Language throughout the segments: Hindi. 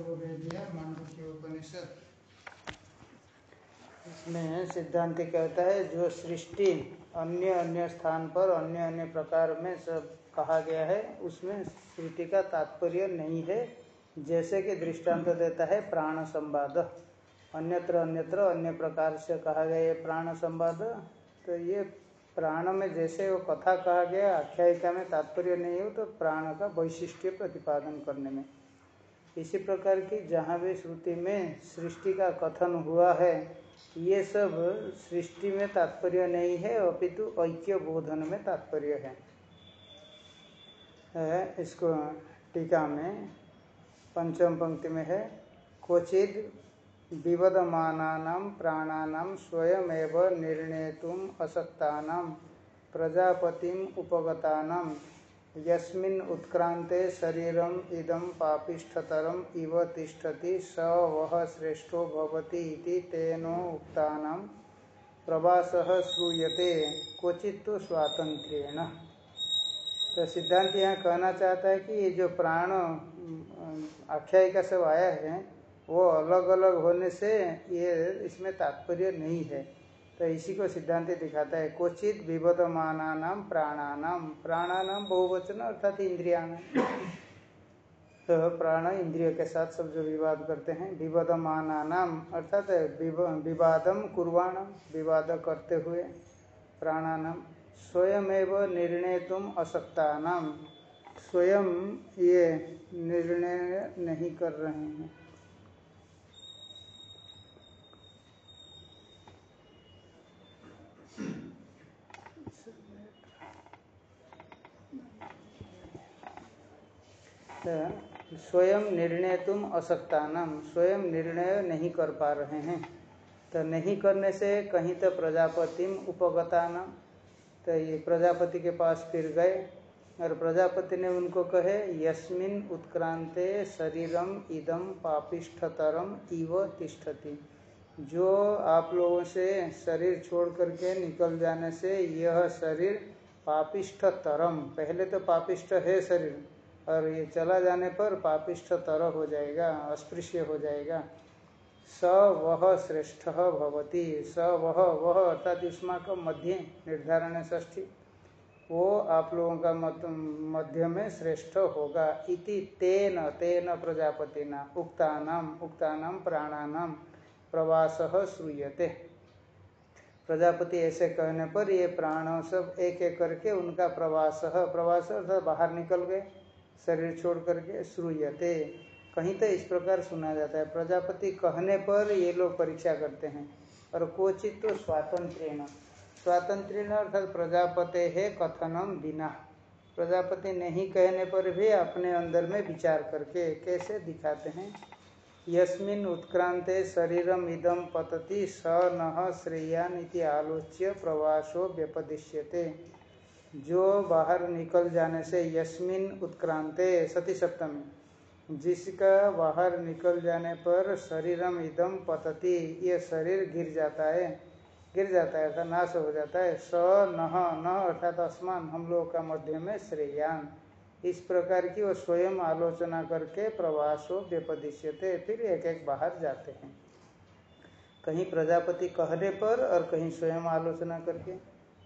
उपनिषद इसमें सिद्धांत कहता है, जो सृष्टि अन्य अन्य स्थान पर, अन्य अन्य प्रकार में सब कहा गया है, उसमें श्रुति का तात्पर्य नहीं है। जैसे कि दृष्टांत देता है, प्राण संवाद। अन्यत्र अन्यत्र अन्य प्रकार से कहा गया है, प्राण संवाद। तो ये प्राण में जैसे वो कथा कहा गया, आख्यायिका में तात्पर्य नहीं हो तो प्राण का वैशिष्ट्य प्रतिपादन करने में। इसी प्रकार की जहाँ भी श्रुति में सृष्टि का कथन हुआ है ये सब सृष्टि में तात्पर्य नहीं है अपितु ऐक्य बोधन में तात्पर्य है, इसको टीका में पंचम पंक्ति में है क्वचित विवदमाना प्राणा स्वयमेव निर्णेतुम असक्ता प्रजापतिम उपगता यस्मिन् उत्क्रांते शरीरम इदम पापिष्ठतरम इव तिष्ठति स वह श्रेष्ठो भवति इति तेनो उक्तानां प्रवासः श्रूयते। क्वचित तो स्वातंत्र्येण तो सिद्धांत यहाँ कहना चाहता है कि ये जो प्राण आख्यायिका सब आया है, वो अलग अलग होने से ये इसमें तात्पर्य नहीं है। तो इसी को सिद्धांत दिखाता है, क्वचित विबदमाना नाम प्राणानाम प्राणानाम बहुवचन अर्थात इंद्रिया तो प्राण इंद्रिय के साथ सब जो विवाद करते हैं विवदमाना अर्थात विवादम कुर्वाणम विवाद करते हुए प्राणानाम स्वयमेव निर्णय तुम असक्ता नाम स्वयं ये निर्णय नहीं कर रहे हैं। स्वयं निर्णय तुम असक्ता नाम स्वयं निर्णय नहीं कर पा रहे हैं। तो नहीं करने से कहीं तो प्रजापतिम उपगता नाम तो ये प्रजापति के पास फिर गए और प्रजापति ने उनको कहे, यस्मिन उत्क्रांते शरीरम इदम पापिष्ठतरम इव तिष्ठति। जो आप लोगों से शरीर छोड़ करके निकल जाने से यह शरीर पापिष्ठ तरम पहले तो पापिष्ठ है शरीर और ये चला जाने पर पापिष्ठ तर हो जाएगा, अस्पृश्य हो जाएगा। स वह श्रेष्ठ भवती स वह वह अर्थात युष्मा का मध्य निर्धारण ष्ठी वो आप लोगों का मत, मध्य में श्रेष्ठ होगा इति तेन तेन प्रजापतिना उक्तानाम उक्तानाम प्राणानाम प्रवास श्रूयते। प्रजापति ऐसे कहने पर ये प्राण सब एक एक करके उनका प्रवास प्रवास अर्थात बाहर निकल गए। शरीर छोड़ करके श्रूयते कहीं तो इस प्रकार सुना जाता है। प्रजापति कहने पर ये लोग परीक्षा करते हैं। और क्वचित तो स्वातंत्र स्वातंत्र अर्थात प्रजापते है कथनम बिना। प्रजापति नहीं कहने पर भी अपने अंदर में विचार करके कैसे दिखाते हैं? यस्मिन उत्क्रांते शरीरम इदम पतति स न श्रेयान इति आलोच्य प्रवासो व्यपदिश्यते। जो बाहर निकल जाने से यस्मिन उत्क्रांते सती सप्तमी। जिसका बाहर निकल जाने पर शरीरम इदम पतति, ये शरीर गिर जाता है, गिर जाता है अर्थात नाश हो जाता है। स नह न अर्थात आसमान, हम लोग का मध्य में श्रेयान। इस प्रकार की वो स्वयं आलोचना करके प्रवास हो व्यपदिश्यते, फिर एक एक बाहर जाते हैं। कहीं प्रजापति कहने पर और कहीं स्वयं आलोचना करके,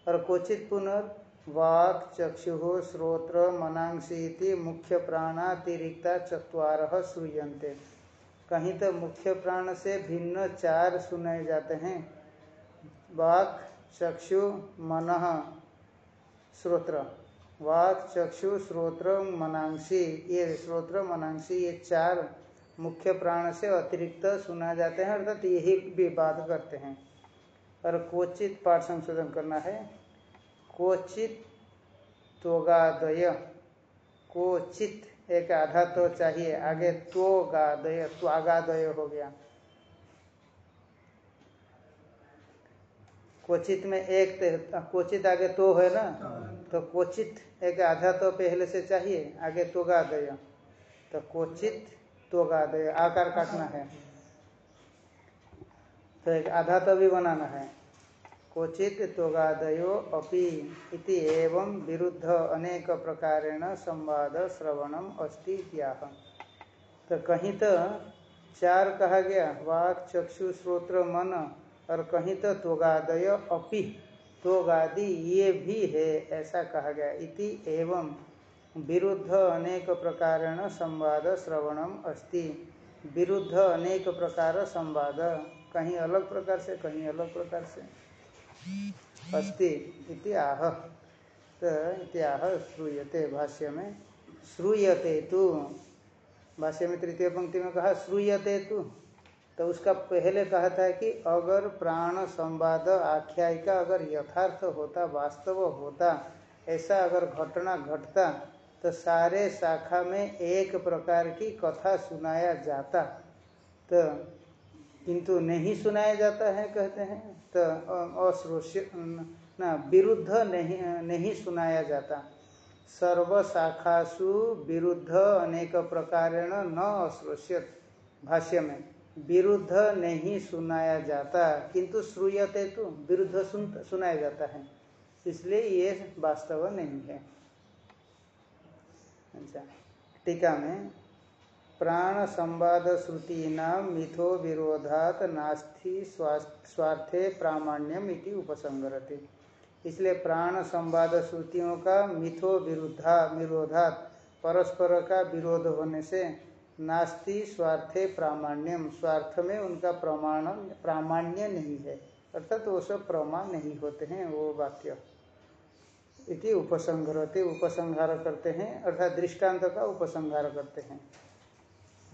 और क्वचित पुनर् वाक चक्षु श्रोत्र मनांसी मुख्य प्राणातिरिक्ता चतवार श्रूयते कहीं तो मुख्य प्राण से भिन्न चार सुनाए जाते हैं। वाक चक्षु मन श्रोत्र। वाक चक्षु श्रोत्र मनांसी, ये श्रोत्र मनांसी, ये चार मुख्य प्राण से अतिरिक्त सुना जाते हैं, अर्थात यही भी बात करते हैं। और क्वचित पाठ संशोधन करना है। कोचित त्वगादय। कोचित एक आधा तो चाहिए। आगे त्वगादय त्वागादय हो गया। कोचित में एक कोचित आगे तो है ना? तो कोचित एक आधा तो पहले से चाहिए। आगे त्वगादय। तो कोचित त्वगादय। आकार काटना है। तो एक आधा तो भी बनाना है। क्वचित त्वगादयो अपि इति एवं विरुद्ध अनेक प्रकारेण संवाद श्रवणम अस्ति इत्याह। तो कहीं तो चार कहा गया, वाक, चक्षु, श्रोत्र, मन, और कहीं तो त्वगादय अपि, त्वगादि ये भी है, ऐसा कहा गया। इति एवं विरुद्ध अनेक प्रकारेण संवाद श्रवणम अस्ति। विरुद्ध अनेक प्रकार संवाद, कहीं अलग प्रकार से, कहीं अलग प्रकार से। अस्ति इति आह तो इति आह श्रूयते भाष्य में श्रूयते तु। भाष्य में तृतीय पंक्ति में कहा, श्रूयते तु। तो उसका पहले कहा था कि अगर प्राण संवाद आख्यायिका अगर यथार्थ होता, वास्तव होता, ऐसा अगर घटना घटता तो सारे शाखा में एक प्रकार की कथा सुनाया जाता। तो किंतु नहीं सुनाया जाता है, कहते हैं तो अश्रोष्य, ना, विरुद्ध नहीं नहीं सुनाया जाता। सर्व शाखासु विरुद्ध अनेक प्रकारेण न अश्रोष्यत, भाष्य में। विरुद्ध नहीं सुनाया जाता, किंतु श्रूयते तो विरुद्ध सुन, सुनाया जाता है। इसलिए ये वास्तव नहीं है। अच्छा टीका में प्राण संवाद श्रुति नाम मिथो विरोधात नास्ति स्वार्थे प्रामाण्यम इति उपसंगरते इसलिए प्राण संवाद श्रुतियों का मिथो विरुद्धा, विरोधात परस्पर का विरोध होने से नास्ति स्वार्थे प्रामाण्यम। स्वार्थ में उनका प्रमाण, प्रामाण्य नहीं है। अर्थात वो सब प्रमाण नहीं होते हैं, वो वाक्य। इति उपसंहरते, उपसंहार करते हैं, अर्थात दृष्टांत का उपसंहार करते हैं।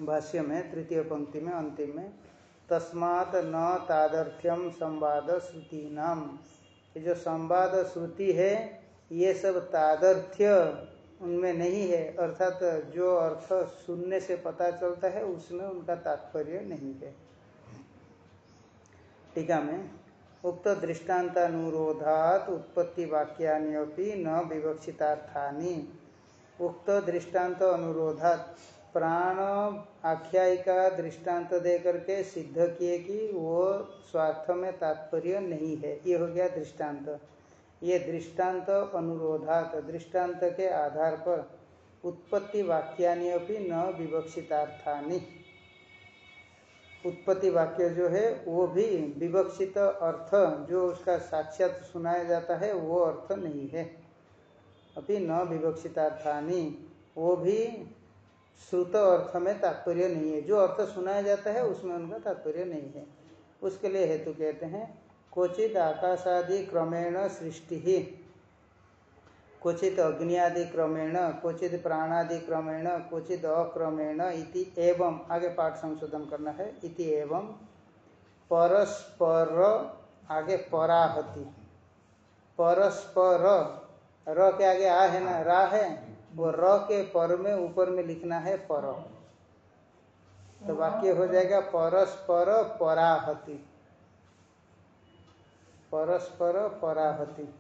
भाष्य में, तृतीय पंक्ति में, अंतिम में, तस्मात् न तादर्थ्यम संवाद श्रुति नाम ये जो संवाद श्रुति है, ये सब तादर्थ्य उनमें नहीं है, अर्थात जो अर्थ सुनने से पता चलता है, उसमें उनका तात्पर्य नहीं है। टीका में, उक्त दृष्टान्तानुरोधात उत्पत्ति वाक्यानि न विवक्षितार्थानि। उक्त दृष्टांत अनुरोधात प्राण आख्यायिका दृष्टांत दे करके सिद्ध किए कि वो स्वार्थ में तात्पर्य नहीं है। ये हो गया दृष्टांत। ये दृष्टांत अनुरोधात, दृष्टांत के आधार पर उत्पत्ति वाक्यानि न विवक्षितार्थानि। उत्पत्ति वाक्य जो है, वो भी विवक्षित अर्थ, जो उसका साक्षात सुनाया जाता है, वो अर्थ नहीं है। अभी न विवक्षितार्थानी, वो भी श्रुत अर्थ में तात्पर्य नहीं है। जो अर्थ सुनाया जाता है, उसमें उनका तात्पर्य नहीं है। उसके लिए हेतु कहते हैं, क्वचित आकाशादि क्रमेण सृष्टि। ही क्वचित अग्नियादि क्रमेण, क्वचित प्राणादि क्रमेण, क्वचित अक्रमेण इति एवं। आगे पाठ संशोधन करना है। इति एवं। परस्पर, आगे पराहति। परस्पर, र के आगे आ है ना? रा है? वो र के पर में ऊपर में लिखना है पर। तो वाक्य हो जाएगा परस्पर पराहति। परस्पर पराहति।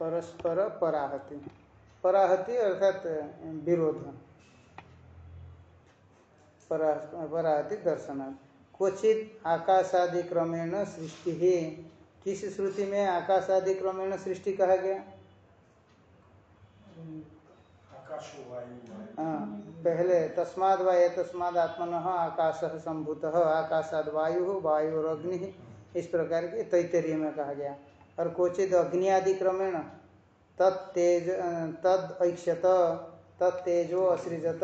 परस्पर पराहति। पराहति अर्थात विरोध। पराहति दर्शनार्थ क्वचित आकाशादि क्रमेण सृष्टि। ही किस श्रुति में आकाशादि क्रमेण सृष्टि कहा गया? हाँ पहले तस्माद वाय तस्माद आत्मन आकाश संभूत आकाशाद वायु वायु और अग्नि। इस प्रकार के तैतरीय में कहा गया। और क्वचित अग्नि आदि क्रमेण तत्तेज तद ऐक्षत तत्तेजो असृजत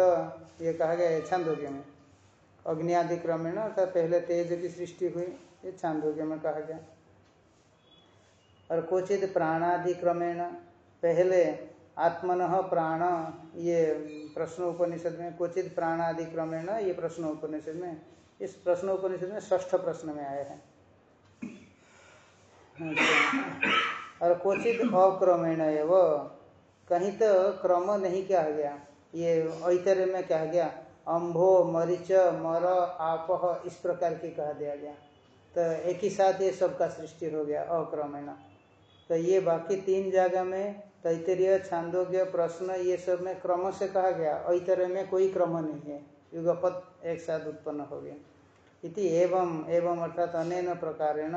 ये कहा गया है छांदोग्य में। अग्नि आदि क्रमेण अर्थात पहले तेज की सृष्टि हुई, ये छांदोग्य में कहा गया। और क्वचित प्राणादि क्रमेण पहले आत्मन प्राण, ये प्रश्न उपनिषद में, क्वचित प्राणादि क्रमेण ये प्रश्न उपनिषद में, इस प्रश्न उपनिषद में ष्ठ प्रश्न में आए हैं। और क्वचित अक्रमेण एव, कहीं तो क्रम नहीं कहा गया, ये ऐतरे में कहा गया अम्भो मरीच, मर आप इस प्रकार की कहा दिया गया। तो एक ही साथ ये सबका सृष्टि हो गया, अक्रमेण। तो ये बाकी तीन जगह में तैतरीय, छांदोग्य, प्रश्न, ये सब में क्रम से कहा गया। ऐतरे में कोई क्रम नहीं है। युगपत एक साथ उत्पन्न हो गया। इति एवं एवं अर्थात अनेन प्रकारेण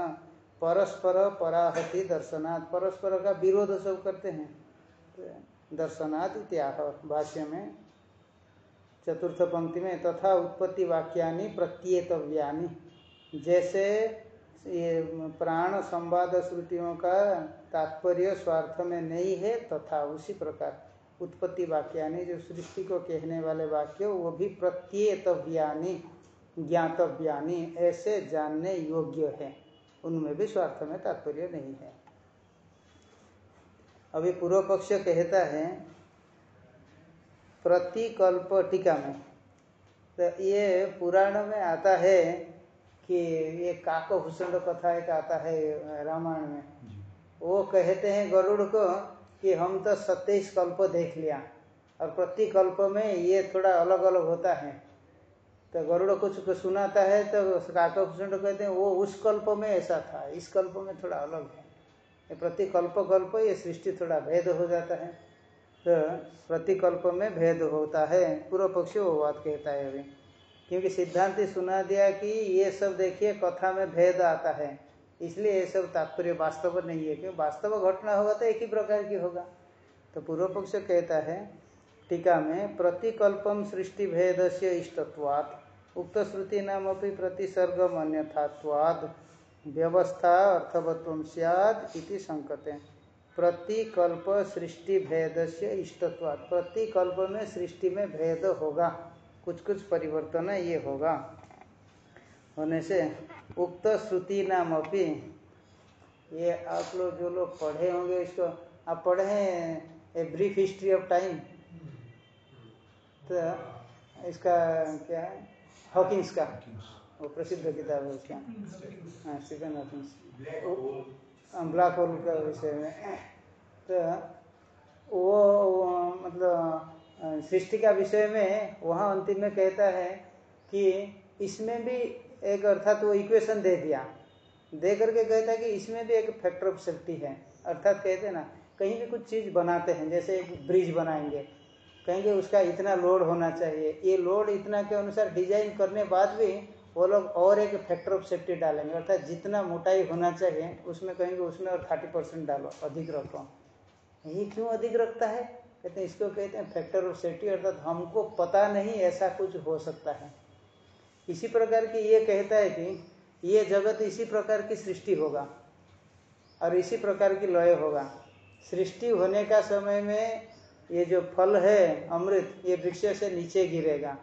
परस्पर पराहति दर्शनात्। परस्पर का विरोध सब करते हैं। तो दर्शनात् इत्याह, भाष्य में चतुर्थ पंक्ति में, तथा उत्पत्ति वाक्यानि प्रत्येतव्यानि। जैसे ये प्राण संवाद श्रुतियों का तात्पर्य स्वार्थ में नहीं है, तथा उसी प्रकार उत्पत्ति वाक्यानि जो सृष्टि को कहने वाले वाक्य, वो भी प्रत्येतव्यानि, ज्ञातव्यानि, ऐसे जानने योग्य है। उनमें भी स्वार्थ में तात्पर्य नहीं है। अभी पूर्व पक्ष कहता है प्रतिकल्प टीका में। तो ये पुराण में आता है कि ये काक भूषण कथा एक आता है रामायण में। वो कहते हैं गरुड़ को कि हम तो सत्ताईस कल्प देख लिया और प्रतिकल्प में ये थोड़ा अलग अलग होता है। तो गरुड़ कुछ को सुनाता है तो काकभूषण कहते हैं वो उस कल्प में ऐसा था इस कल्प में थोड़ा अलग है। प्रतिकल्प कल्प ये सृष्टि थोड़ा भेद हो जाता है। तो प्रतिकल्प में भेद होता है। पूर्व पक्षी वो बात कहता है अभी। क्योंकि सिद्धांत सुना दिया कि ये सब देखिए कथा में भेद आता है। इसलिए ये सब तात्पर्य वास्तव नहीं है। क्योंकि वास्तव घटना होगा तो एक ही प्रकार की होगा। तो पूर्व पक्ष कहता है, टीका में प्रतिकल्पम सृष्टि भेद से इष्टत्वात्। उक्त श्रुति नाम अपनी प्रतिसर्गम अन्यथात्वाद व्यवस्था अर्थवत्व सियाद इति संकते। प्रतिकल्प सृष्टि भेद से इष्टत्वाद प्रतिकल्प में सृष्टि में भेद होगा। कुछ कुछ परिवर्तन ये होगा। होने से उक्त श्रुति नाम अपनी ये आप लोग जो लोग पढ़े होंगे इसको आप पढ़े हैं a brief history of time तो इसका क्या? है हॉकिंस का वो प्रसिद्ध किताब है उसका। हाँ स्टीफन हॉकिंस ब्लैक होल का विषय में। तो वो, वो मतलब सृष्टि का विषय में वहाँ अंतिम में कहता है कि इसमें भी एक अर्थात वो इक्वेशन दे दिया। दे करके कहता है कि इसमें भी एक फैक्टर ऑफ़ सेफ्टी है। अर्थात कहते हैं ना कहीं भी कुछ चीज़ बनाते हैं जैसे एक ब्रिज बनाएँगे कहेंगे उसका इतना लोड होना चाहिए। ये लोड इतना के अनुसार डिज़ाइन करने बाद भी वो लोग और एक फैक्टर ऑफ़ सेफ्टी डालेंगे। अर्थात जितना मोटाई होना चाहिए, उसमें कहेंगे उसमें और थर्टी परसेंट डालो, अधिक रखो। ये क्यों अधिक रखता है? कहते हैं, इसको कहते हैं फैक्टर ऑफ़ सेफ्टी अर्थात हमको पता नहीं ऐसा कुछ हो सकता है। इसी प्रकार की ये कहता है कि ये जगत इसी प्रकार की सृष्टि होगा और इसी प्रकार की लय होगा। सृष्टि होने का समय में ये जो फल है, अमृत, ये वृक्ष से नीचे गिरेगा।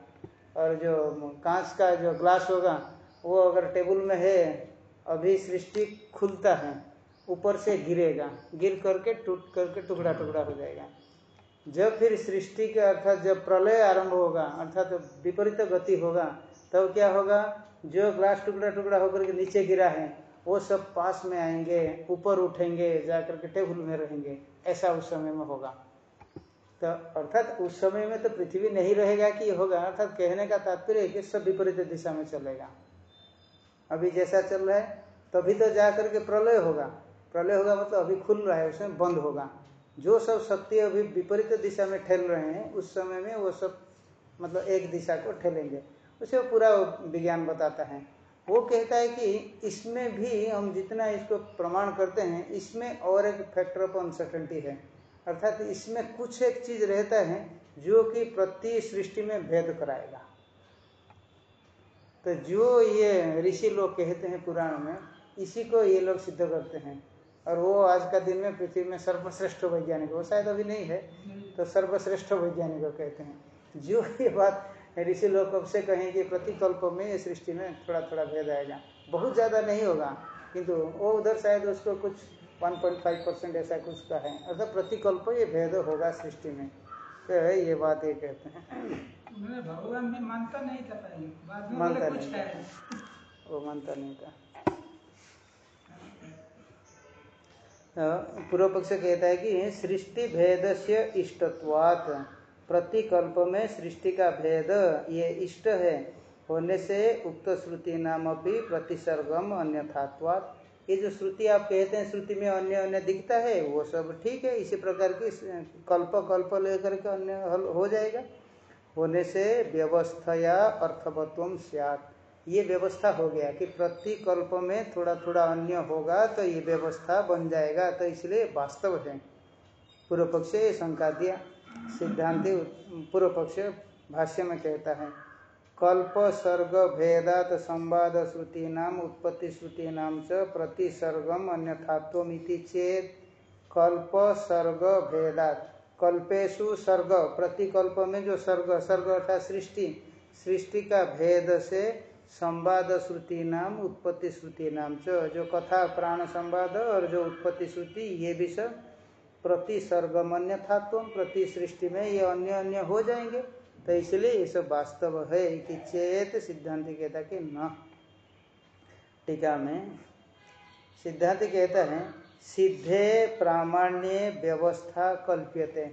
और जो कांच का जो ग्लास होगा, वो अगर टेबल में है, अभी सृष्टि खुलता है, ऊपर से गिरेगा। गिर करके टूट करके टुकड़ा टुकड़ा हो जाएगा। जब फिर सृष्टि के अर्थात जब प्रलय आरंभ होगा, अर्थात विपरीत गति होगा, तब तो क्या होगा? जो ग्लास टुकड़ा टुकड़ा होकर के नीचे गिरा है, वो सब पास में आएँगे, ऊपर उठेंगे, जाकर के टेबल में रहेंगे। ऐसा उस समय में होगा। तो अर्थात उस समय में तो पृथ्वी नहीं रहेगा कि होगा, अर्थात कहने का तात्पर्य है कि सब विपरीत दिशा में चलेगा। अभी जैसा चल रहा है, तभी तो जा करके प्रलय होगा। प्रलय होगा मतलब अभी खुल रहा है, उसमें बंद होगा। जो सब शक्ति अभी विपरीत दिशा में ठेल रहे हैं, उस समय में वो सब मतलब एक दिशा को ठेलेंगे उसे पूरा विज्ञान बताता है। वो कहता है कि इसमें भी हम जितना इसको प्रमाण करते हैं, इसमें और एक फैक्टर ऑफ़ अनसर्टेनिटी है। अर्थात इसमें कुछ एक चीज़ रहता है जो कि प्रति सृष्टि में भेद कराएगा। तो जो ये ऋषि लोग कहते हैं पुराण में, इसी को ये लोग सिद्ध करते हैं। और वो आज का दिन में पृथ्वी में सर्वश्रेष्ठ वैज्ञानिक, वो शायद अभी नहीं है तो सर्वश्रेष्ठ वैज्ञानिक कहते हैं। जो ये बात ऋषि लोग कब से कहें कि प्रतिकल्प में सृष्टि में थोड़ा थोड़ा भेद आएगा। बहुत ज़्यादा नहीं होगा, किंतु वो उधर शायद उसको कुछ 1.5 परसेंट ऐसा कुछ का है। अर्थात प्रतिकल्प ये भेद होगा सृष्टि में। तो ये बात ये कहते हैं। भगवान भी मानता नहीं था पहले। बाद में मानता नहीं है। वो मानता नहीं था। तो पूर्व पक्ष कहता है कि सृष्टि भेद से इष्टत्वात्। प्रतिकल्प में सृष्टि का भेद ये इष्ट है। होने से उक्त श्रुति नाम भी प्रतिसर्गम अन्यथात्वात्। ये जो श्रुति आप कहते हैं, श्रुति में अन्य अन्य दिखता है, वो सब ठीक है। इसी प्रकार की कल्प कल्प लेकर के अन्य हो जाएगा। होने से व्यवस्थया अर्थवत्व सियात। ये व्यवस्था हो गया कि प्रति कल्प में थोड़ा थोड़ा अन्य होगा तो ये व्यवस्था बन जाएगा। तो इसलिए वास्तव है। पूर्व पक्ष ये शंका दिया। सिद्धांति पूर्व पक्ष भाष्य में कहता है। कल्प सर्ग भेदात संवाद श्रुति नाम उत्पत्ति श्रुति नाम च प्रतिसर्गम अन्यथात्वमिति चेत कल्प सर्ग भेदात कल्पेशु सर्ग, प्रतिकल्प में जो सर्ग सर्ग अर्थात सृष्टि सृष्टि का भेद से संवाद श्रुति नाम उत्पत्ति श्रुति नाम च, जो कथा, प्राण संवाद और जो उत्पत्ति श्रुति ये भी सब प्रति सर्गम अन्यथात्व प्रति सृष्टि में ये अन्य अन्य हो जाएँगे। तो इसलिए ये सब वास्तव है कि चेत सिद्धांत कहता कि न। टीका में सिद्धांत कहता है, सिद्धे प्रामाण्य व्यवस्था कल्प्यते।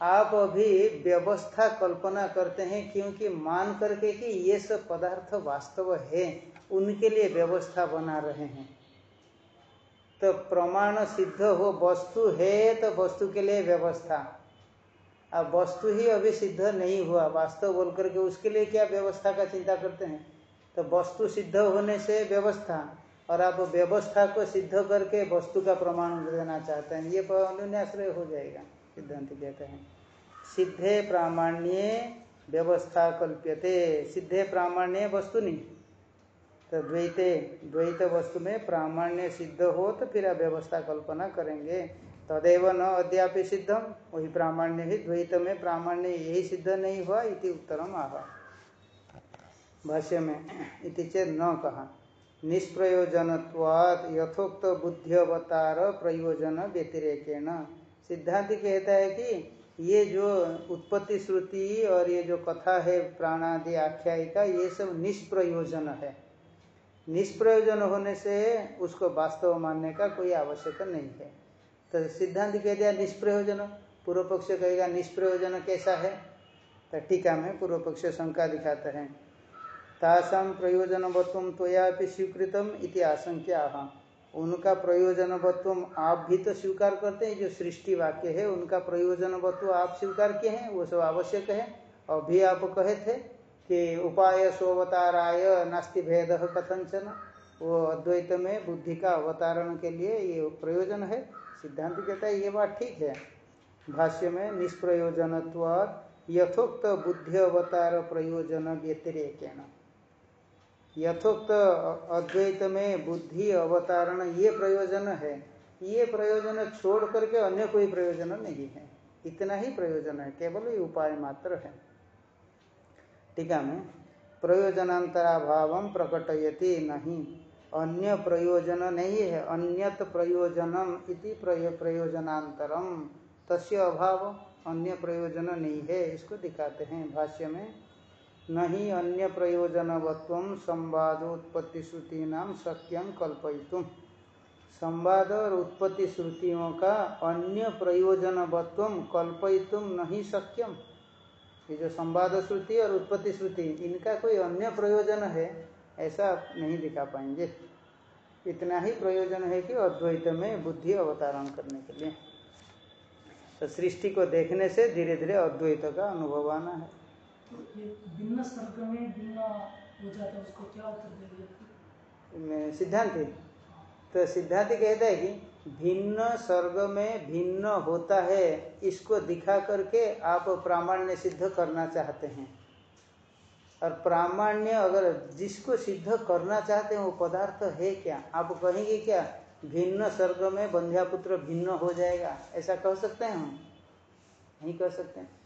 आप अभी व्यवस्था कल्पना करते हैं क्योंकि मान करके कि ये सब पदार्थ वास्तव है, उनके लिए व्यवस्था बना रहे हैं। तो प्रमाण सिद्ध हो, वस्तु है तो वस्तु के लिए व्यवस्था। अब वस्तु ही अभी सिद्ध नहीं हुआ। वास्तव बोल करके उसके लिए क्या व्यवस्था का चिंता करते हैं? तो वस्तु सिद्ध होने से व्यवस्था, और आप व्यवस्था को सिद्ध करके वस्तु का प्रमाण देना चाहते हैं, ये अनुन्याश्रय हो जाएगा, सिद्धांत कहते हैं। सिद्धे प्रामाण्य व्यवस्था कल्प्यते। सिद्धे प्रामाण्य वस्तु नहीं। तो द्वैते, द्वैत वस्तु में प्रामाण्य सिद्ध हो तो फिर आप व्यवस्था कल्पना करेंगे। तदेव न अद्यापि सिद्धम वही प्रामाण्य ही द्वैत में प्रामाण्य यही सिद्ध नहीं हुआ इति उत्तरम आह। भाष्य में इति चेत न कहा निष्प्रयोजनत्वाद यथोक्त बुद्धिवतार प्रयोजन व्यतिरेकेण। सिद्धांत कहता है कि ये जो उत्पत्ति श्रुति और ये जो कथा है, प्राणादि आख्यायिका, ये सब निष्प्रयोजन है। निष्प्रयोजन होने से उसको वास्तव मानने का कोई आवश्यकता नहीं है। तो सिद्धांत कह दिया, निष्प्रयोजन। पूर्व पक्ष कहेगा, निष्प्रयोजन कैसा है? तो टीका में पूर्व पक्ष शंका दिखाते हैं। तासाम प्रयोजनवत्व त्वया स्वीकृतम इति आशंका उनका प्रयोजनवत्व आप भी तो स्वीकार करते हैं, जो सृष्टि वाक्य है, उनका प्रयोजनवत्व आप स्वीकार किए हैं, वो सब आवश्यक है। अभी आप कहे थे कि उपाय सोवताराय नास्ति भेद कथंचन वो अद्वैत में बुद्धि का अवतारण के लिए ये प्रयोजन है। सिद्धांत कहता है, ये बात ठीक है। भाष्य में, निष्प्रयोजनत्व यथोक्त बुद्धि अवतार प्रयोजन व्यतिरेकेण। यथोक्त अद्वैत में बुद्धि अवतारण, ये प्रयोजन है। ये प्रयोजन छोड़ करके अन्य कोई प्रयोजन नहीं है। इतना ही प्रयोजन है, केवल ये उपाय मात्र है। टीका में, प्रयोजनांतराभाव प्रकटयती नहीं। अन्य प्रयोजन नहीं है। अन्यत प्रयोजनम इति प्रयोजनांतरम तस्य अभाव अन्य प्रयोजन नहीं है, इसको दिखाते हैं भाष्य में। नहीं अन्य प्रयोजनवत्व संवादोत्पत्ति श्रुति नाम सत्यं कल्पयितुम संवाद और उत्पत्ति श्रुतियों का अन्य प्रयोजनवत्व कल्पयितुम नहीं सक्यम ये जो संवाद श्रुति और उत्पत्ति श्रुति, इनका कोई अन्य प्रयोजन है? ऐसा आप नहीं दिखा पाएँगे। इतना ही प्रयोजन है कि अद्वैत में बुद्धि अवतारण करने के लिए। तो सृष्टि को देखने से धीरे धीरे अद्वैत का अनुभव आना है। भिन्न सर्ग में भिन्न जाता उसको क्या उत्तर देंगे सिद्धांत? तो सिद्धांत कहता है कि भिन्न सर्ग में भिन्न होता है इसको दिखा करके आप प्रामाण्य सिद्ध करना चाहते हैं। और प्रामाण्य अगर जिसको सिद्ध करना चाहते हैं, वो पदार्थ है क्या? आप कहेंगे क्या? भिन्न स्वर्ग में बंध्यापुत्र भिन्न हो जाएगा। ऐसा कह सकते हैं हम? नहीं कह सकते हैं।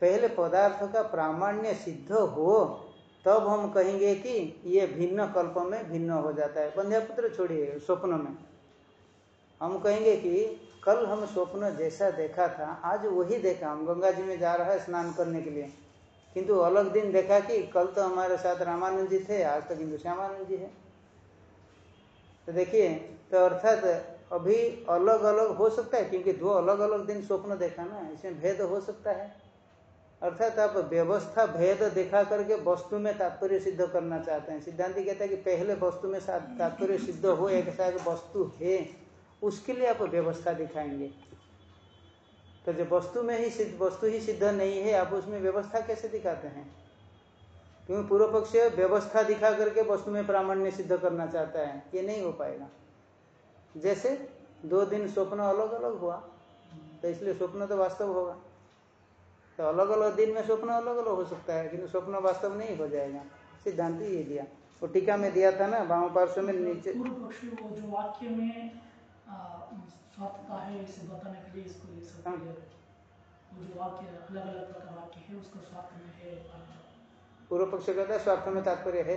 पहले पदार्थ का प्रामाण्य सिद्ध हो, तब हम कहेंगे कि ये भिन्न कल्प में भिन्न हो जाता है। बंध्यापुत्र छोड़िए, स्वप्न में। हम कहेंगे कि कल हम स्वप्न जैसा देखा था, आज वही देखा। हम गंगा जी में जा रहा है स्नान करने के लिए। किंतु अलग दिन देखा कि कल तो हमारे साथ रामानंद जी थे, आज तो किंतु श्यामानंद जी है। तो देखिए तो अर्थात अभी अलग अलग हो सकता है, क्योंकि दो अलग अलग दिन स्वप्न देखा ना, इसमें भेद हो सकता है। अर्थात आप व्यवस्था भेद दिखा करके वस्तु में तात्पर्य सिद्ध करना चाहते हैं। सिद्धांत कहता है कि पहले वस्तु में तात्पर्य सिद्ध हो, एक साथ वस्तु है, उसके लिए आप व्यवस्था दिखाएँगे। तो जो वस्तु में ही सिद्ध वस्तु ही सिद्ध नहीं है, आप उसमें व्यवस्था कैसे दिखाते हैं? क्योंकि पूर्व पक्ष व्यवस्था दिखा करके वस्तु में प्रामाण्य सिद्ध करना चाहता है? ये नहीं हो पाएगा। जैसे दो दिन स्वप्न अलग अलग हुआ तो इसलिए स्वप्न तो वास्तव होगा। तो अलग अलग दिन में स्वप्न अलग अलग हो सकता है, किंतु स्वप्न वास्तव नहीं हो जाएगा। सिद्धांत ये दिया। वो टीका में दिया था ना वाम पार्श्व में नीचे जो वाक्य में स्वार्थता है इसे बताने के लिए इसको ले सकते हाँ। हैं वो जो वाक्य अलग अलग प्रकार वाक्य है उसको स्वार्थ में है पूर्व पक्ष कहता है स्वार्थ में तात्पर्य है।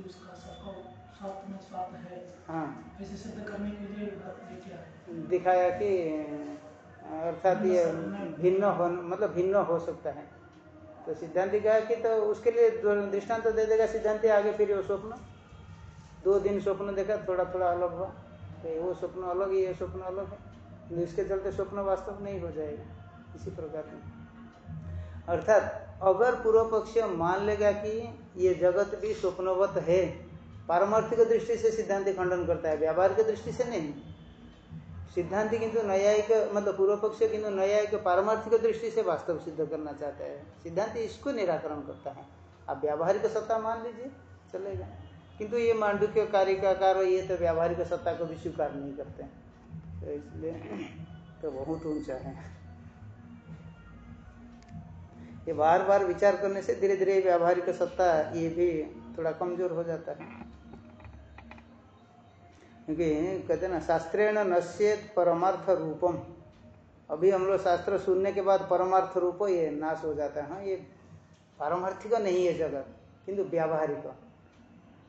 उसका सबका स्वार्थ में स्वार्थ है। हाँ। ऐसे सिद्ध करने के लिए ये दिखाया कि अर्थात ये भिन्न हो। मतलब भिन्न हो सकता है। तो सिद्धांति कहा कि तो उसके लिए दृष्टांत तो दे देगा सिद्धांति आगे फिर वो स्वप्न। दो दिन स्वप्न देखा थोड़ा थोड़ा अलग हुआ। तो वो स्वप्न अलग ये स्वप्न अलग है। तो इसके चलते स्वप्न वास्तव नहीं हो जाएगा। इसी प्रकार से। अर्थात, अगर पूर्व पक्ष मान लेगा कि ये जगत भी स्वप्नवत है, पारमार्थिक दृष्टि से सिद्धांति खंडन करता है, व्यावहारिक दृष्टि से नहीं। सिद्धांति किंतु न्यायिक मतलब पूर्व पक्ष किंतु न्यायिक, पारमार्थिक दृष्टि से वास्तव सिद्ध करना चाहता है। सिद्धांति इसको निराकरण करता है। आप व्यावहारिक सत्ता मान लीजिए, चलेगा। किंतु ये मांडुक्य कारिकाकार ये तो व्यावहारिक सत्ता को भी स्वीकार नहीं करते तो इसलिए तो बहुत ऊँचा है। ये बार बार विचार करने से धीरे धीरे व्यावहारिक सत्ता ये भी थोड़ा कमज़ोर हो जाता है। क्योंकि कहते ना, शास्त्रेण नश्येत परमार्थ रूपम। अभी हम लोग शास्त्र सुनने के बाद परमार्थ रूप ये नाश हो जाता है। हाँ ये पारमार्थिक नहीं है जगत, किंतु व्यावहारिक।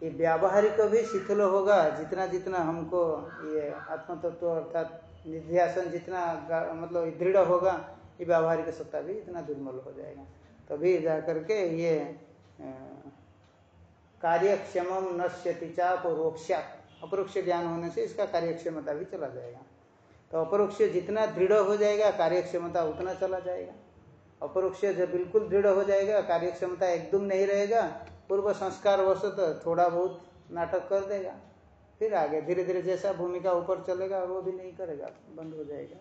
ये व्यावहारिक भी शिथिल होगा जितना जितना हमको ये आत्मतत्व अर्थात निध्यासन जितना मतलब दृढ़ होगा, ये व्यावहारिक सत्ता भी इतना दुर्मल हो जाएगा। तभी जा करके ये कार्यक्षम नश्यति चा परोक्षा अपरोक्ष ज्ञान होने से इसका कार्यक्षमता भी चला जाएगा। तो अपरोक्ष जितना दृढ़ हो जाएगा, कार्यक्षमता उतना चला जाएगा। अपरोक्ष जब बिल्कुल दृढ़ हो जाएगा, कार्यक्षमता एकदम नहीं रहेगा पूर्व संस्कार वश तो थोड़ा बहुत नाटक कर देगा, फिर आगे धीरे धीरे जैसा भूमिका ऊपर चलेगा वो भी नहीं करेगा, बंद हो जाएगा।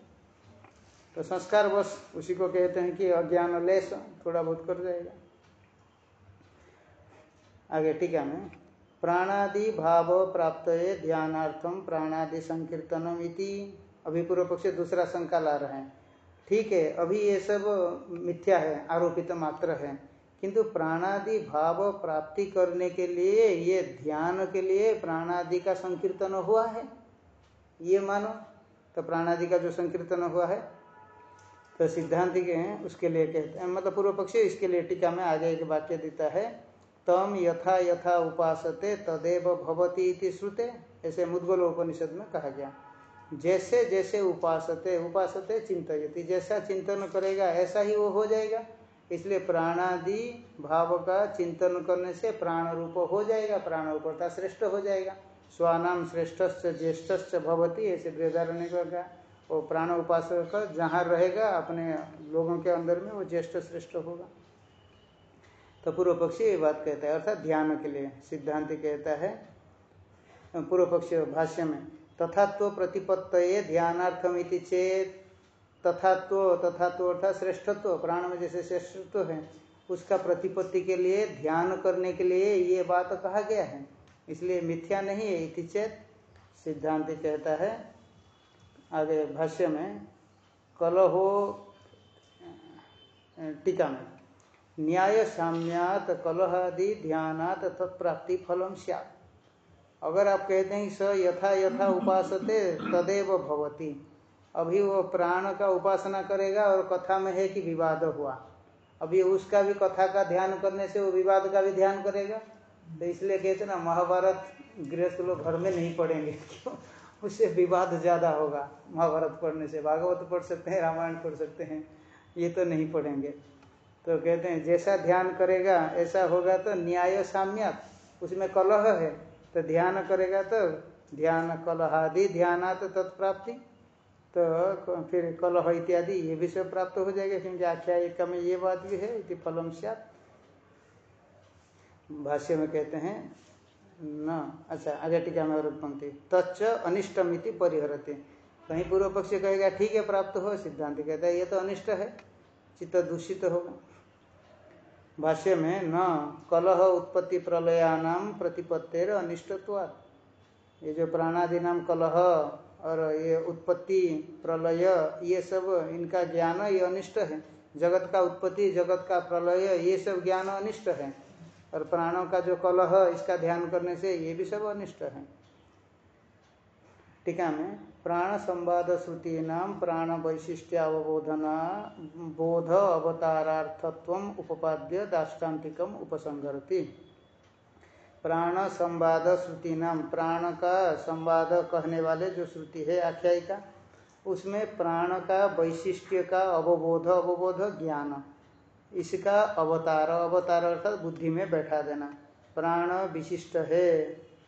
तो संस्कार वश उसी को कहते हैं कि अज्ञान लेस थोड़ा बहुत कर जाएगा। आगे टीका में, प्राणादि भाव प्राप्त ध्यानार्थम प्राणादि संकीर्तनम इति। अभी पूर्व पक्ष दूसरा शंका ला रहे हैं। ठीक है, अभी ये सब मिथ्या है, आरोपित मात्र है। किंतु प्राणादि भाव प्राप्ति करने के लिए, ये ध्यान के लिए प्राणादि का संकीर्तन हुआ है। ये मानो तो प्राणादि का जो संकीर्तन हुआ है तो सिद्धांत के हैं, उसके लिए कहते हैं मतलब पूर्व पक्षी इसके लिए टीका में आगे एक वाक्य देता है, तम यथा यथा उपासते तदेव भवती इति श्रुते। ऐसे मुद्गल उपनिषद में कहा गया। जैसे जैसे उपासते उपासते चिंतयति। जैसा चिंतन करेगा, ऐसा ही वो हो जाएगा। इसलिए प्राणादि भाव का चिंतन करने से प्राण रूप हो जाएगा प्राण रूपता श्रेष्ठ हो जाएगा। स्वानाम श्रेष्ठश्च, ज्येष्ठश्च भवती, ऐसे बृहदारण्य का वो प्राण उपासक का जहाँ रहेगा, अपने लोगों के अंदर में वो ज्येष्ठ श्रेष्ठ होगा। तो पूर्व पक्षी ये बात कहता है, अर्थात ध्यान के लिए सिद्धांत कहता है, पूर्व पक्ष भाष्य में तथा तो प्रतिपत्त ध्यानार्थम इति चेत तथात्व तथात्व अर्थात श्रेष्ठत्व, प्राण में जैसे श्रेष्ठत्व है, उसका प्रतिपत्ति के लिए, ध्यान करने के लिए ये बात कहा गया है। इसलिए मिथ्या नहीं है, इति चेत। सिद्धांत कहता है, आगे भाष्य में, कलहो, टीका में, न्याय साम्यात, कलहादि ध्यानात तत्प्राप्ति फलम स्यात्। अगर आप कहते हैं स यथा यथा उपासते, तदेव भवती। अभी वो प्राण का उपासना करेगा और कथा में है कि विवाद हुआ। अभी उसका भी कथा का ध्यान करने से वो विवाद का भी ध्यान करेगा। तो इसलिए कहते ना, महाभारत गृहस्थ लोग घर में नहीं पढ़ेंगे। क्यों? उससे विवाद ज़्यादा होगा महाभारत पढ़ने से। भागवत पढ़ सकते हैं, रामायण पढ़ सकते हैं, ये तो नहीं पढ़ेंगे। तो कहते हैं, जैसा ध्यान करेगा, ऐसा होगा तो न्याय साम्यात। उसमें कलह है तो ध्यान करेगा तो ध्यान, कलहादि, ध्यानात तत्प्राप्ति। तो फिर कलह इत्यादि, ये भी सब प्राप्त हो जाएगा। क्योंकि आख्यायिका में ये बात भी है, इति फलम स्यात्। भाष्य में कहते हैं, न अच्छा आगे टीका में और पंक्ति तच्च अनिष्टमिति परिहरते। कहीं पूर्व पक्ष कहेगा, ठीक है, प्राप्त हो। सिद्धांत कहता है, ये तो अनिष्ट है, चित्त दूषित होगा। भाष्य में, न, कलह उत्पत्ति प्रलयानाम प्रतिपत्तिर अनिष्टत्वात्। ये जो प्राणादि नाम कलह और ये उत्पत्ति, प्रलय, ये सब इनका ज्ञान ये अनिष्ट है। जगत का उत्पत्ति, जगत का प्रलय, ये सब ज्ञान अनिष्ट है। और प्राणों का जो कलह, इसका ध्यान करने से ये भी सब अनिष्ट है। टीका में प्राण संवाद श्रुति नाम प्राण वैशिष्ट्यावबोधना, बोध अवतारार्थत्व उपाद्य दाष्टान्तिकम उपसंगरति प्राण संवाद श्रुति नाम, प्राण का संवाद कहने वाले जो श्रुति है आख्यायिका, उसमें प्राण का वैशिष्ट्य का अवबोध अवबोध ज्ञान, इसका अवतार अवतार अर्थात बुद्धि में बैठा देना। प्राण विशिष्ट है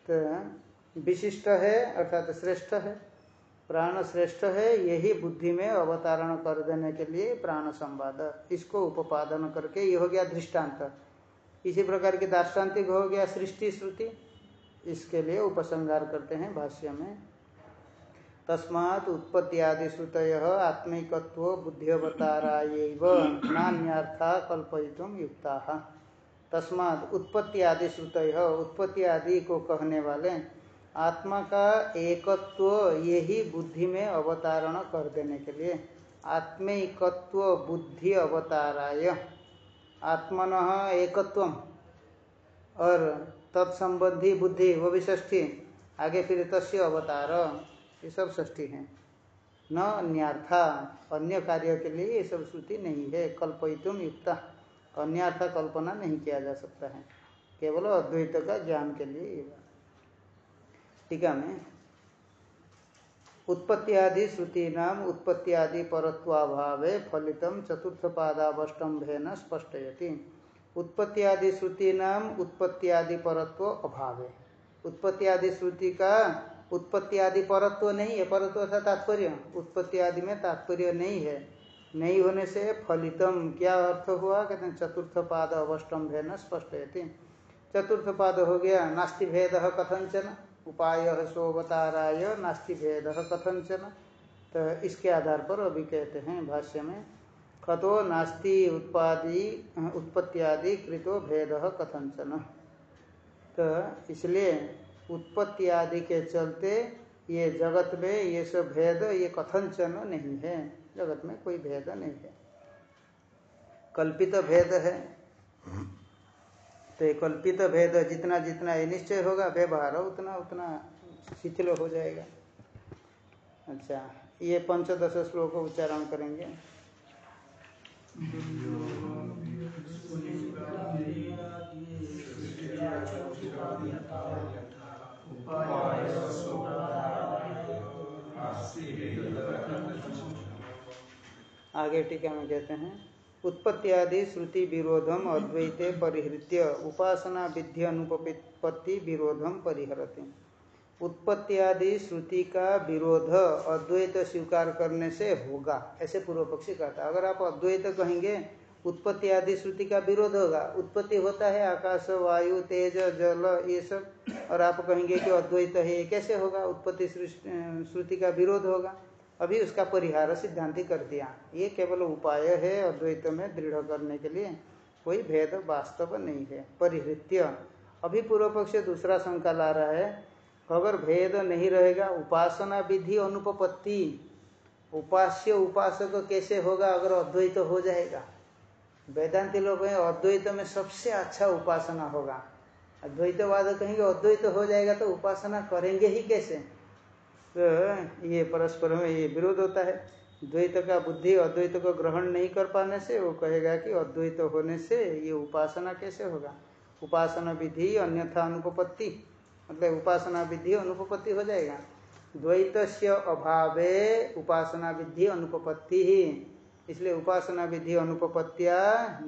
तो विशिष्ट है अर्थात श्रेष्ठ है। प्राण श्रेष्ठ है, यही बुद्धि में अवतारण कर देने के लिए प्राण संवाद, इसको उपादन करके, ये हो गया दृष्टांत। इसी प्रकार की दार्शांतिक हो गया सृष्टि श्रुति। इसके लिए उपसंगार करते हैं भाष्य में। तस्मात् उत्पत्ति आदि श्रुत आत्मिकत्व बुद्धिवतारा नान्यर्था कल्पयितुम युक्ता। तस्मात् उत्पत्ति आदि श्रुत उत्पत्ति आदि को कहने वाले, आत्मा का एकत्व यही बुद्धि में अवतारण कर देने के लिए। आत्मिकत्व बुद्धि अवताराय। आत्मन एकत्व और तत्संबंधी बुद्धि, वो भी ष्ठी आगे फिर तस्य अवतार। ये सब ष्ठी है। न अन्यर्था अन्य कार्य के लिए ये सब श्रुति नहीं है। कल्पयितुम युक्ता। अन्यर्था कल्पना नहीं किया जा सकता है। केवल अद्वैत का ज्ञान के लिए टीका में उत्पत्ति आदि श्रुति नाम उत्पत्ति आदि परत्वाभाव फलित चतुर्थ पादावष्टम्भे न स्पष्टयति। उत्पत्ति आदि श्रुति नाम उत्पत्ति आदि परत्व अभाव। उत्पत्ति आदि श्रुति का उत्पत्ति आदि परत्व नहीं है, परत्व था तात्पर्य। उत्पत्ति आदि में तात्पर्य नहीं है। नहीं होने से फलितम क्या अर्थ हुआ? कहते हैं चतुर्थ पाद अवष्टम्भे न स्पष्टयति। चतुर्थ पाद हो गया नास्ति भेद कथंचन उपाय सोवताराय नास्ति भेद कथंचन तो इसके आधार पर अभी कहते हैं भाष्य में खतो नास्ति उत्पादि उत्पत्ति आदि कृतो भेद कथंचन तो इसलिए उत्पत्ति आदि के चलते ये जगत में ये सब भेद, ये कथंचन नहीं है। जगत में कोई भेद नहीं है। कल्पित भेद है। तो ये कल्पित भेद जितना जितना ये निश्चय होगा, व्यवहार उतना उतना शिथिल हो जाएगा। अच्छा ये पंचदश श्लोक उच्चारण करेंगे। आगे टीका में कहते हैं। उत्पत्ति आदि श्रुति विरोधम अद्वैते परिहृत्य उपासना विधि अनुपत्ति विरोधम परिहरते। उत्पत्ति आदि श्रुति का विरोध अद्वैत स्वीकार करने से होगा, ऐसे पूर्व पक्षी कहता अगर आप अद्वैत कहेंगे उत्पत्ति आदि श्रुति का विरोध होगा, उत्पत्ति होता है आकाश, वायु, तेज, जल, ये सब। और आप कहेंगे कि अद्वैत है, ये कैसे होगा? उत्पत्ति श्रुति का विरोध होगा। अभी उसका परिहार सिद्धांति कर दिया। ये केवल उपाय है अद्वैत में दृढ़ करने के लिए। कोई भेद वास्तव नहीं है। परिहृत्य। अभी पूर्व पक्ष दूसरा शंका ला रहा है। अगर भेद नहीं रहेगा, उपासना विधि अनुपपत्ति। उपास्य उपासक कैसे होगा अगर अद्वैत हो जाएगा? वेदांति लोग हैं, अद्वैत में सबसे अच्छा उपासना होगा। अद्वैतवाद कहेंगे, अद्वैत हो जाएगा तो उपासना करेंगे ही कैसे? तो ये परस्पर में ये विरोध होता है। द्वैत का बुद्धि अद्वैत को ग्रहण नहीं कर पाने से वो कहेगा कि अद्वैत होने से ये उपासना कैसे होगा? उपासना विधि अन्यथा अनुपपत्ति। मतलब उपासना विधि अनुपपत्ति हो जाएगा। द्वैत अभावे उपासना विधि अनुपपत्ति ही। इसलिए उपासना विधि अनुपपत्तिया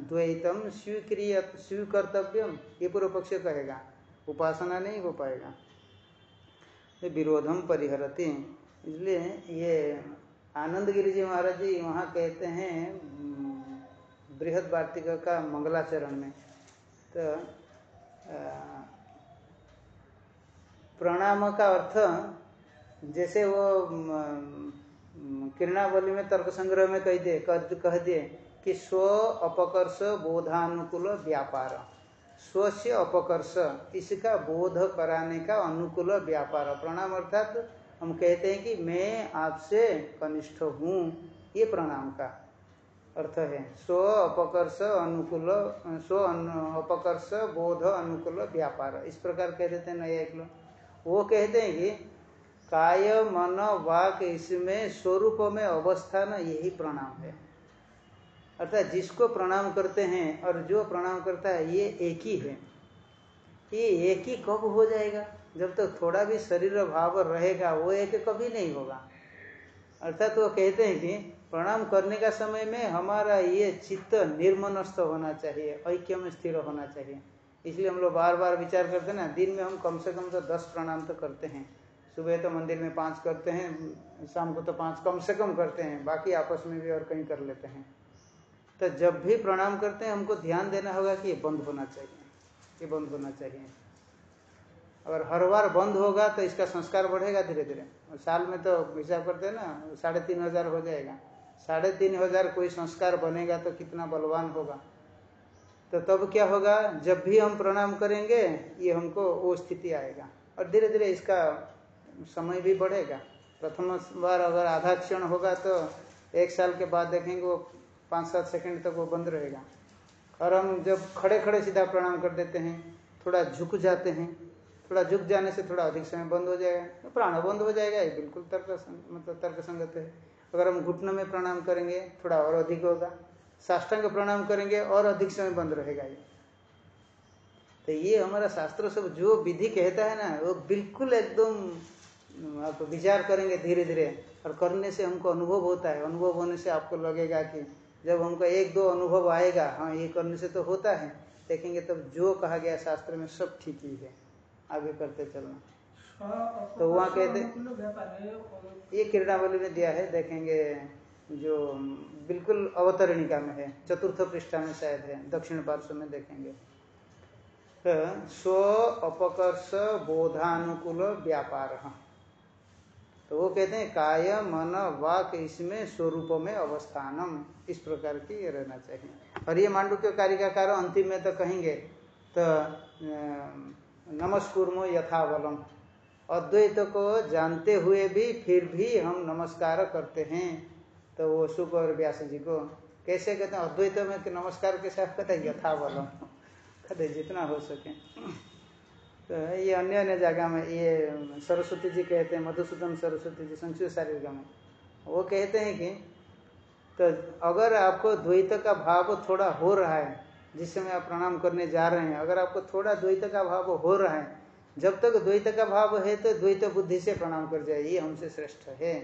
द्वैतम स्वीक्रिय, स्वीकर्तव्यम, ये पूर्व पक्ष कहेगा। उपासना नहीं हो पाएगा। विरोधम परिहरती इसलिए ये आनंद गिरी जी महाराज जी वहाँ कहते हैं बृहद वार्तिक का मंगलाचरण में। तो प्रणाम का अर्थ, जैसे वो किरणावली में तर्क संग्रह में कह दिए कह दिए कि स्व अपकर्ष बोधानुकूल व्यापार। स्व से अपकर्ष, इसका बोध कराने का अनुकूल व्यापार। प्रणाम अर्थात तो हम कहते हैं कि मैं आपसे कनिष्ठ हूँ, ये प्रणाम का अर्थ है। स्व अपकर्ष अनुकूल, स्व अपकर्ष बोध अनुकूल व्यापार। इस प्रकार कह देते हैं नया एक लोग। वो कहते हैं कि काय, मन, वाक, इसमें स्वरूप में अवस्थान, यही प्रणाम है। अर्थात जिसको प्रणाम करते हैं और जो प्रणाम करता है, ये एक ही है। ये एक ही कब हो जाएगा? जब तक तो थोड़ा भी शरीर भाव रहेगा, वो एक कभी नहीं होगा। अर्थात वो कहते हैं कि प्रणाम करने का समय में हमारा ये चित्त निर्मनस्थ होना चाहिए, ऐक्य में स्थिर होना चाहिए। इसलिए हम लोग बार बार विचार करते हैं ना, दिन में हम कम से कम तो दस प्रणाम तो करते हैं। सुबह तो मंदिर में पाँच करते हैं, शाम को तो पाँच कम से कम करते हैं, बाकी आपस में भी और कहीं कर लेते हैं। तो जब भी प्रणाम करते हैं, हमको ध्यान देना होगा कि ये बंद होना चाहिए। ये बंद होना चाहिए। अगर हर बार बंद होगा तो इसका संस्कार बढ़ेगा धीरे धीरे साल में तो हिसाब करते हैं ना, साढ़े तीन हज़ार हो जाएगा। साढ़े तीन हज़ार कोई संस्कार बनेगा तो कितना बलवान होगा। तो तब क्या होगा, जब भी हम प्रणाम करेंगे, ये हमको वो स्थिति आएगा। और धीरे धीरे इसका समय भी बढ़ेगा। प्रथम बार अगर आधा क्षण होगा तो एक साल के बाद देखेंगे वो पाँच सात सेकंड तक वो बंद रहेगा। और हम जब खड़े खड़े सीधा प्रणाम कर देते हैं, थोड़ा झुक जाते हैं, थोड़ा झुक जाने से थोड़ा अधिक समय बंद हो जाएगा। तो प्राण बंद हो जाएगा, ये बिल्कुल तर्क मतलब तर्क संगत है। अगर हम घुटनों में प्रणाम करेंगे, थोड़ा और अधिक होगा। साष्टांग प्रणाम करेंगे, और अधिक समय बंद रहेगा ये। तो ये हमारा शास्त्र सब जो विधि कहता है ना, वो बिल्कुल एकदम, आप विचार करेंगे धीरे धीरे और करने से हमको अनुभव होता है। अनुभव होने से आपको लगेगा कि जब हमको एक दो अनुभव आएगा हाँ ये करने से तो होता है, देखेंगे तब जो कहा गया शास्त्र में सब ठीक ही है। आगे करते चलना। तो वहाँ कहते ये किरणावली में दिया है, देखेंगे जो बिल्कुल अवतरणिका में है, चतुर्थ पृष्ठा में शायद है, दक्षिण पार्श्व में देखेंगे। तो स्व अपकर्ष बोधानुकूल व्यापार तो वो कहते हैं, काय, मन, वाक, इसमें स्वरूप में अवस्थानम। इस प्रकार की ये रहना चाहिए। और ये मांडू के कार्य का कारण अंतिम में तो कहेंगे तो नमस्कुर्मो यथावलम। अद्वैत को जानते हुए भी फिर भी हम नमस्कार करते हैं। तो वो सुख और व्यास जी को कैसे कहते हैं, अद्वैत में नमस्कार के साथ कहते हैं, यथावलम। कहते जितना हो सके। तो ये अन्य अन्य जगह में ये सरस्वती जी कहते हैं, मधुसूदन सरस्वती जी संस्कृत शारीरिक में। वो कहते हैं कि तो अगर आपको द्वैत का भाव थोड़ा हो रहा है जिस समय आप प्रणाम करने जा रहे हैं, अगर आपको थोड़ा द्वैत का भाव हो रहा है, जब तक द्वैत का भाव है तो द्वैत बुद्धि से प्रणाम कर जाए ये हमसे श्रेष्ठ है।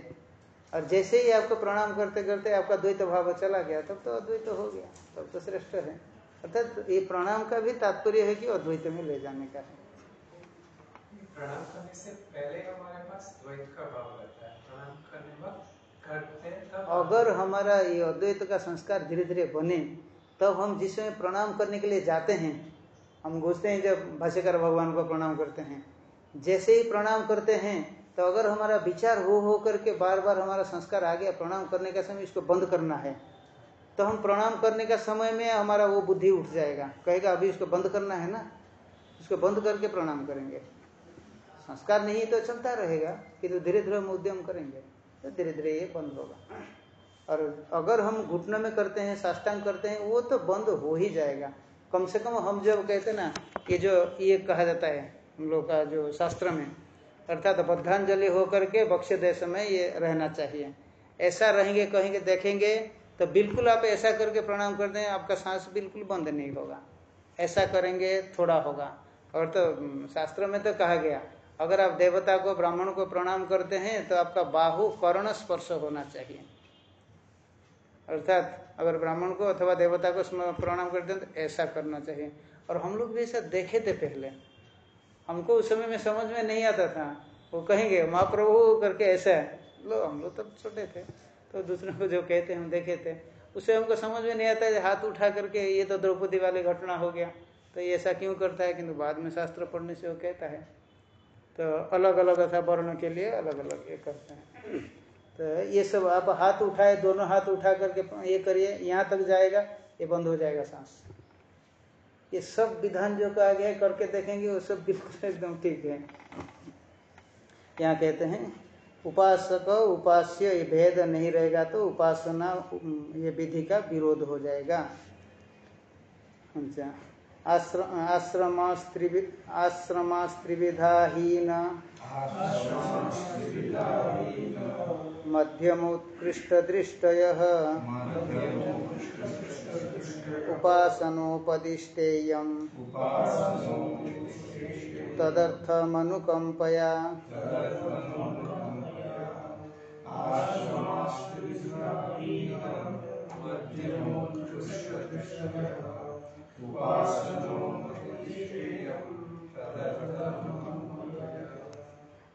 और जैसे ही आपको प्रणाम करते करते आपका द्वैत भाव चला गया, तब तो अद्वैत हो गया, तब तो श्रेष्ठ है। अर्थात ये प्रणाम का भी तात्पर्य है कि अद्वैत में ले जाने का है। प्रणाम करने से पहले हमारे पास द्वैत का भाव रहता है। प्रणाम करने करते तब अगर हमारा ये अद्वैत का संस्कार धीरे धीरे बने, तब हम जिस समय प्रणाम करने के लिए जाते हैं, हम घुसते हैं जब भाष्यकर भगवान को प्रणाम करते हैं। जैसे ही प्रणाम करते हैं तो अगर हमारा विचार हो हो करके बार बार हमारा संस्कार आ गया, प्रणाम करने का समय इसको बंद करना है तो हम प्रणाम करने का समय में हमारा वो बुद्धि उठ जाएगा। कहेगा, अभी इसको बंद करना है ना? इसको बंद करके प्रणाम करेंगे। संस्कार नहीं तो चलता रहेगा किंतु तो धीरे धीरे हम उद्यम करेंगे तो धीरे धीरे ये बंद होगा। और अगर हम घुटने में करते हैं, साष्टांग करते हैं, वो तो बंद हो ही जाएगा। कम से कम हम जब कहते ना, ये जो ये कहा जाता है, हम लोग का जो शास्त्र में, अर्थात बद्धांजलि होकर के बक्ष देश में ये रहना चाहिए। ऐसा रहेंगे, कहेंगे, देखेंगे तो बिल्कुल आप ऐसा करके प्रणाम कर दें, आपका सांस बिल्कुल बंद नहीं होगा। ऐसा करेंगे, थोड़ा होगा। और तो शास्त्र में तो कहा गया अगर आप देवता को, ब्राह्मण को प्रणाम करते हैं तो आपका बाहु कर्ण स्पर्श होना चाहिए। अर्थात अगर ब्राह्मण को अथवा देवता को प्रणाम करते हैं तो ऐसा करना चाहिए। और हम लोग भी ऐसा देखे थे पहले। हमको उस समय में समझ में नहीं आता था। वो कहेंगे, महाप्रभु करके ऐसा है। लो, हम लोग तब छोटे थे। तो दूसरे को जो कहते, हम देखे थे। उससे हमको समझ में नहीं आता है, हाथ उठा करके, ये तो द्रौपदी वाली घटना हो गया। तो ये ऐसा क्यों करता है? किंतु बाद में शास्त्र पढ़ने से वो कहता है तो अलग अलग ऐसा वर्ण के लिए अलग अलग ये करते हैं। तो ये सब आप हाथ उठाए, दोनों हाथ उठा करके ये करिए, यहाँ तक जाएगा, ये बंद हो जाएगा सांस। ये सब विधान जो कहा गया करके देखेंगे, वो सब बिल्कुल एकदम ठीक है। यहाँ कहते हैं, उपासक, उपास्य, ये भेद नहीं रहेगा तो उपासना, ये विधि का विरोध हो जाएगा। अच्छा। आश्रम आश्रमा स्त्री आश्रमा स्त्रिविधाहीन मध्यमोत्कृष्ट दृष्टय उपासनोपदिष्टेय तदर्थमनुकंपया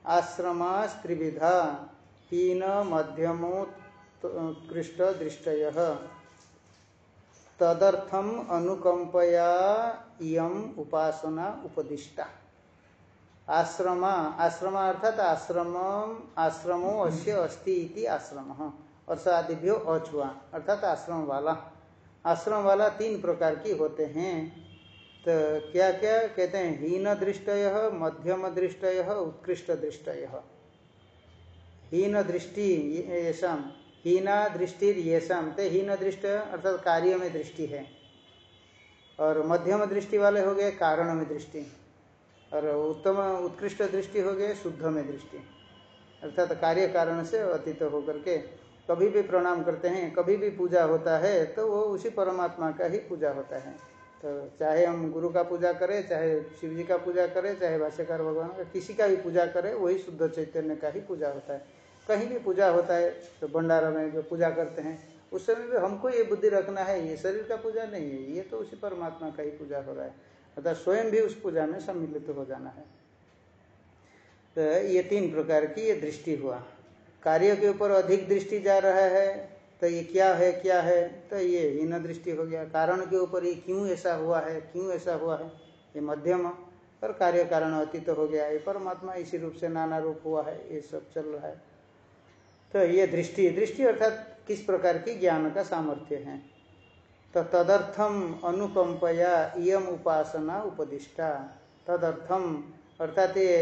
आश्रमा स्त्रिविधा हीन मध्यमोत्कृष्ट दृष्टय। तदर्थम अनुकंपया इयम उपासना उपदिष्टा। आश्रमा आश्रमा अर्थात आश्रम आश्रमो अस्य अस्ति इति आश्रम। अर्थादिभ्यो अछुआ, अर्थात आश्रम वाला आश्रम वाला तीन प्रकार की होते हैं। तो क्या क्या कहते हैं? हीन दृष्टय, मध्यम दृष्टय, उत्कृष्ट दृष्टय। हीन दृष्टि येषाम हीना दृष्टि येषाम तो हीन दृष्ट अर्थात कार्य में दृष्टि है। और मध्यम दृष्टि वाले हो गए कारण में दृष्टि। और उत्तम, उत्कृष्ट दृष्टि हो गए शुद्ध में दृष्टि। अर्थात कार्य कारण से अतीत होकर के कभी भी प्रणाम करते हैं, कभी भी पूजा होता है तो वो उसी परमात्मा का ही पूजा होता है। तो चाहे हम गुरु का पूजा करें, चाहे शिव जी का पूजा करें, चाहे भाष्यकार भगवान का, किसी का भी पूजा करें, वही शुद्ध चैतन्य का ही पूजा होता है। कहीं भी पूजा होता है तो भंडारा में जो पूजा करते हैं, उस समय भी हमको ये बुद्धि रखना है, ये शरीर का पूजा नहीं है, ये तो उसी परमात्मा का ही पूजा हो रहा है। अर्थात स्वयं भी उस पूजा में सम्मिलित हो जाना है। तो ये तीन प्रकार की ये दृष्टि हुआ। कार्य के ऊपर अधिक दृष्टि जा रहा है तो ये क्या है क्या है तो ये हीन दृष्टि हो गया। कारण के ऊपर ये क्यों ऐसा हुआ है, क्यों ऐसा हुआ है, ये मध्यम और कार्य कारण अतीत हो गया ये परमात्मा इसी रूप से नाना रूप हुआ है, ये सब चल रहा है। तो ये दृष्टि दृष्टि अर्थात किस प्रकार की ज्ञान का सामर्थ्य है? तो तदर्थम अनुकंपया इयम उपासना उपदिष्टा। तदर्थम अर्थात ये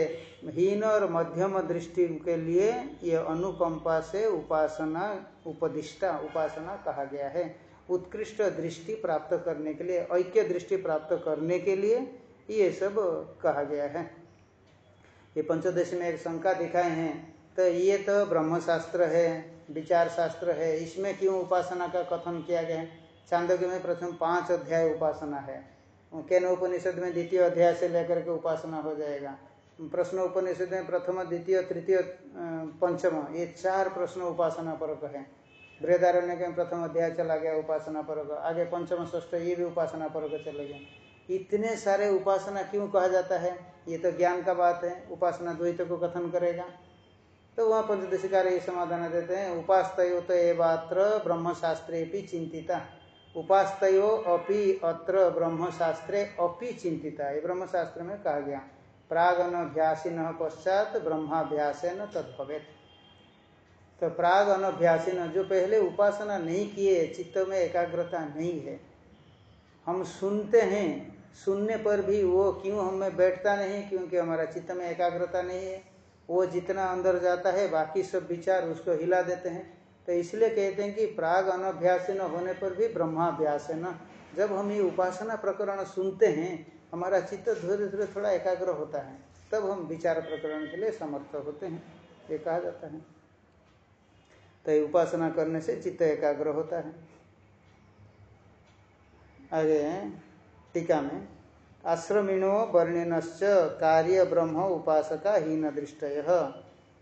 हीन और मध्यम दृष्टि के लिए ये अनुकंपा से उपासना, उपदिष्टा, उपासना कहा गया है। उत्कृष्ट दृष्टि प्राप्त करने के लिए, ऐक्य दृष्टि प्राप्त करने के लिए ये सब कहा गया है। ये पंचोदशी में एक शंका दिखाए हैं तो ये तो ब्रह्म शास्त्र है विचार शास्त्र है, इसमें क्यों उपासना का कथन किया गया है? चांदोग्य में प्रथम पाँच अध्याय उपासना है। केन उपनिषद में द्वितीय अध्याय से लेकर के उपासना हो जाएगा। प्रश्न उपनिषद में प्रथम, द्वितीय, तृतीय पंचम, ये चार प्रश्न उपासना परक है। बृहदारण्य के प्रथम अध्याय चला गया उपासना परक आगे पंचम ष्ठ ये भी उपासना परक चले गए। इतने सारे उपासना क्यों कहा जाता है? ये तो ज्ञान का बात है। उपासना द्वैत को कथन करेगा। तो वहाँ पंचदशिकार ये समाधान देते हैं। उपास्तो तो एवात्र ब्रह्म शास्त्रे भी चिंतिता। उपास्तो अपि अत्र ब्रह्मशास्त्रे अपि चिंतिता ये ब्रह्म शास्त्र में कहा गया, प्रागन अभ्यासीन पश्चात ब्रह्माभ्यासन तद्भवेत। तो प्राग अनभ्यासीन जो पहले उपासना नहीं किए, चित्त में एकाग्रता नहीं है, हम सुनते हैं, सुनने पर भी वो क्यों हमें बैठता नहीं, क्योंकि हमारा चित्त में एकाग्रता नहीं है। वो जितना अंदर जाता है, बाकी सब विचार उसको हिला देते हैं। तो इसलिए कहते हैं कि प्राग अनभ्यास न होने पर भी ब्रह्माभ्यास है न जब हम ये उपासना प्रकरण सुनते हैं, हमारा चित्त धीरे धीरे थोड़ा एकाग्र होता है, तब हम विचार प्रकरण के लिए समर्थ होते हैं, ये कहा जाता है। तो उपासना करने से चित्त एकाग्र होता है। आगे टीका में, आश्रमिणो वर्णिनश्च कार्य ब्रह्म उपासका हीन दृष्टय।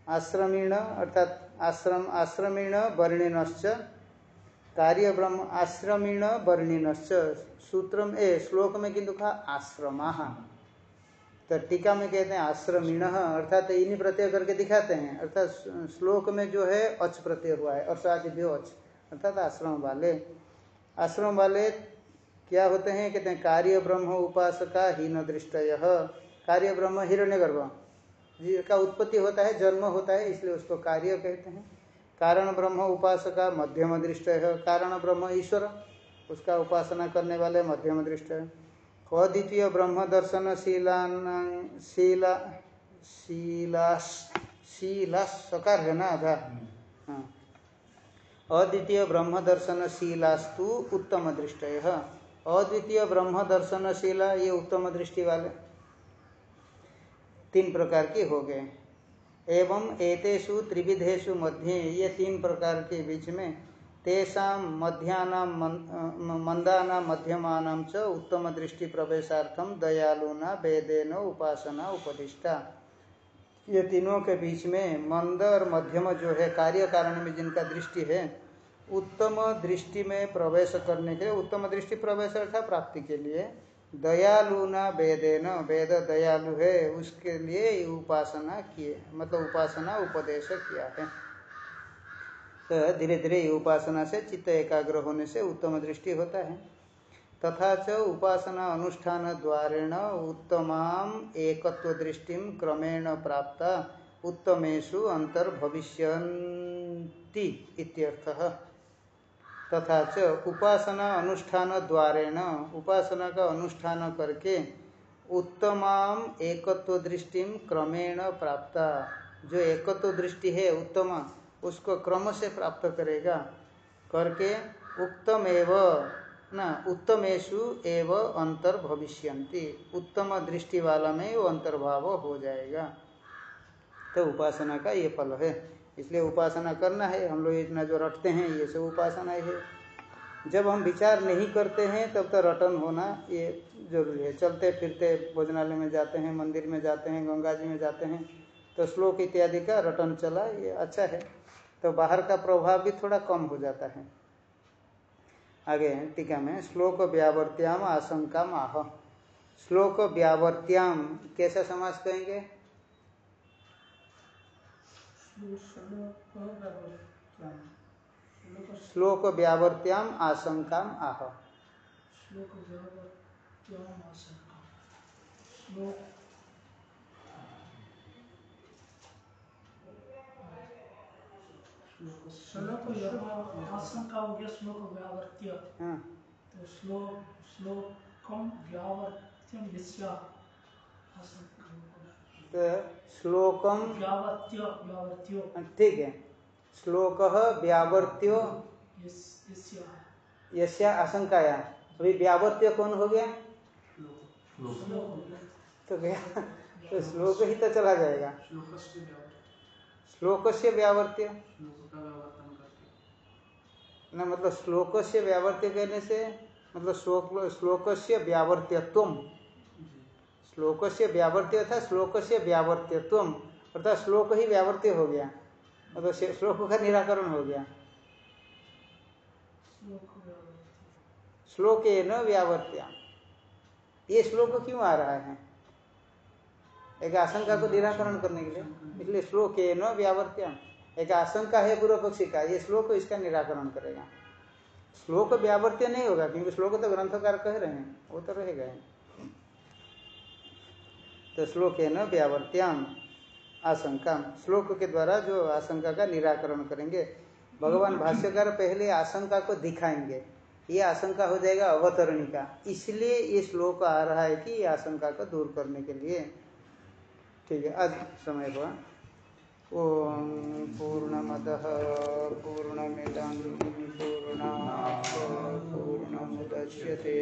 आश्रमीण अर्थात आश्रम, आश्रमीण वर्णिनश्च। कार्य ब्रह्म आश्रमीण वर्णिनश्च। सूत्र में ए श्लोक में किंतु कहा आश्रमा। तो टीका में कहते हैं आश्रमीण, अर्थात इन्हीं प्रत्यय करके दिखाते हैं। अर्थात श्लोक में जो है, अच प्रत्यय हुआ है और साथ भी अच, अर्थात आश्रम वाले। आश्रम वाले क्या होते हैं? कहते हैं कार्य ब्रह्म उपासका हीन दृष्टय कार्य ब्रह्म हिरण्य गर्भ जिसका उत्पत्ति होता है, जन्म होता है, इसलिए उसको कार्य कहते हैं। कारण ब्रह्म उपासका मध्यम दृष्ट है। कारण ब्रह्म ईश्वर, उसका उपासना करने वाले मध्यम दृष्ट है। अद्वितीय ब्रह्म दर्शन शीलान, शीला शीलास शीलास सकार है ना आधा? हाँ। अद्वितीय ब्रह्म दर्शन शीलास्तु उत्तम दृष्ट अद्वितीय ब्रह्म दर्शनशीला ये उत्तम दृष्टि वाले। तीन प्रकार के हो गए। एवं एतेषु त्रिविधेषु मध्य, ये तीन प्रकार के बीच में तेषा मध्याना मंदाना मध्यमानाम च उत्तम दृष्टि प्रवेशार्थम दयालुना, वेदेन, उपासना, उपदिष्टा। ये तीनों के बीच में मंद और मध्यम जो है, कार्य कारण में जिनका दृष्टि है, उत्तम दृष्टि में प्रवेश करने के लिए, उत्तम दृष्टि प्रवेश अर्थात प्राप्ति के लिए दयालु न वेदे न वेद दयालु है, उसके लिए उपासना किए मतलब उपासना उपदेश किया है। तो धीरे धीरे उपासना से चित्त एकाग्र होने से उत्तम दृष्टि होता है। तथा च उपासना अनुष्ठान द्वारेण उत्तमाम एकत्व दृष्टि क्रमेण प्राप्त उत्तमेशु अंतर्भविष्यन्ति इत्यर्थः। तथा च उपासना अनुष्ठान द्वारेण उपासना का अनुष्ठान करके उत्तमाम एकत्व दृष्टि क्रमेण प्राप्त। जो एकत्व दृष्टि है उत्तम, उसको क्रम से प्राप्त करेगा। करके उत्तम एव न उत्तमेशु एव अंतर्भविष्यंति उत्तम दृष्टि वाला में वो अंतर्भाव हो जाएगा। तो उपासना का ये फल है। इसलिए उपासना करना है। हम लोग इतना जो रटते हैं, ये सब उपासना है। जब हम विचार नहीं करते हैं, तब तो रटन होना ये ज़रूरी है। चलते फिरते भोजनालय में जाते हैं, मंदिर में जाते हैं, गंगा जी में जाते हैं तो श्लोक इत्यादि का रटन चला, ये अच्छा है। तो बाहर का प्रभाव भी थोड़ा कम हो जाता है। आगे टीका में, श्लोक व्यावर्त्याम आशंका माह श्लोक व्यावर्त्याम, कैसा समाज कहेंगे? श्लोक व्यावर्त्याम आशंका आह। श्लोक आशंका श्लोक श्लोक हो गया श्लोक व्यावर्त्य हाँ तो श्लोक श्लोकम व्यावर्त्यम यस्या आशंका तो श्लोकम ठीक है। श्लोक व्यावर्त्यो। यस्या आशंकाया। अभी व्यावर्त्य कौन हो गया? तो गया तो श्लोक ही तो चला जाएगा। श्लोक से व्यावर्त्य? न मतलब श्लोक से व्यावर्त्य कहने से मतलब श्लोक श्लोक से व्यावर्त्यत्व। श्लोक से व्यावर्त्य था श्लोक से व्यावर्त्यत्व अर्थात श्लोक ही व्यावर्त्य हो गया। मतलब श्लोक का निराकरण हो गया। श्लोक न व्यावर्त्या। ये श्लोक क्यों आ रहा है? एक आशंका को निराकरण करने के लिए। इसलिए श्लोक न व्यावर्त्या। एक आशंका है पूर्व पक्षी का, ये श्लोक इसका निराकरण करेगा। श्लोक व्यावर्त्य नहीं होगा, क्योंकि श्लोक तो ग्रंथकार कह रहे हैं, वो तो रहेगा तो श्लोक है न व्यावर्त्याम आशंका श्लोक के द्वारा जो आशंका का निराकरण करेंगे। भगवान भाष्यकार पहले आशंका को दिखाएँगे। ये आशंका हो जाएगा अवतरणी का। इसलिए ये श्लोक आ रहा है कि ये आशंका को दूर करने के लिए। ठीक है, आज समय हुआ। ओम पूर्णमद पूर्णमिदं पूर्णात् पूर्णमुदच्यते।